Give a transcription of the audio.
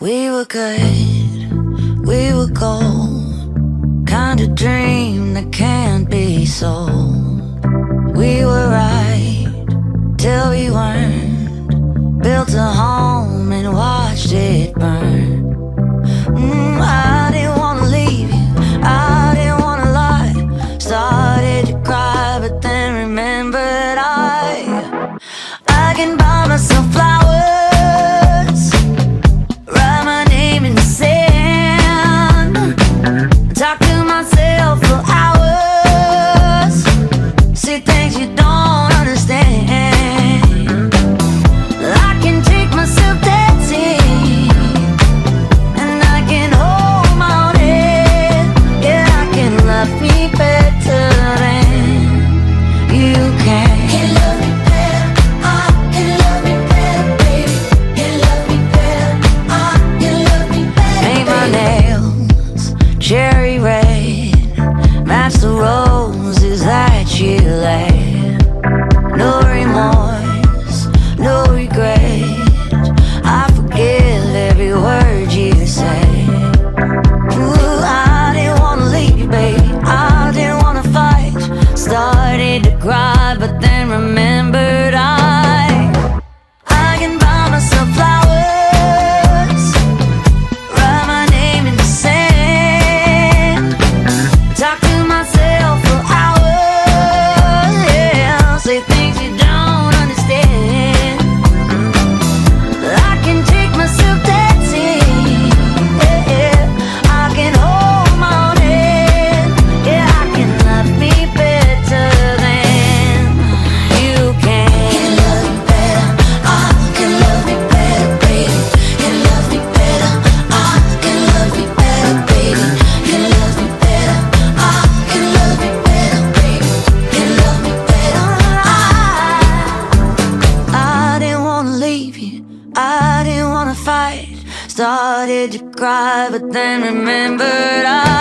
We were good, we were gold. Kind of dream that can't be sold. We were right till we weren't. Built a home and watched it burn. That's the roses that you lay. No remorse, no regret. I forgive every word you say. Ooh, I didn't wanna leave, babe. I didn't wanna fight. Started to cry, but then remember. I didn't wanna fight, started to cry, but then remembered I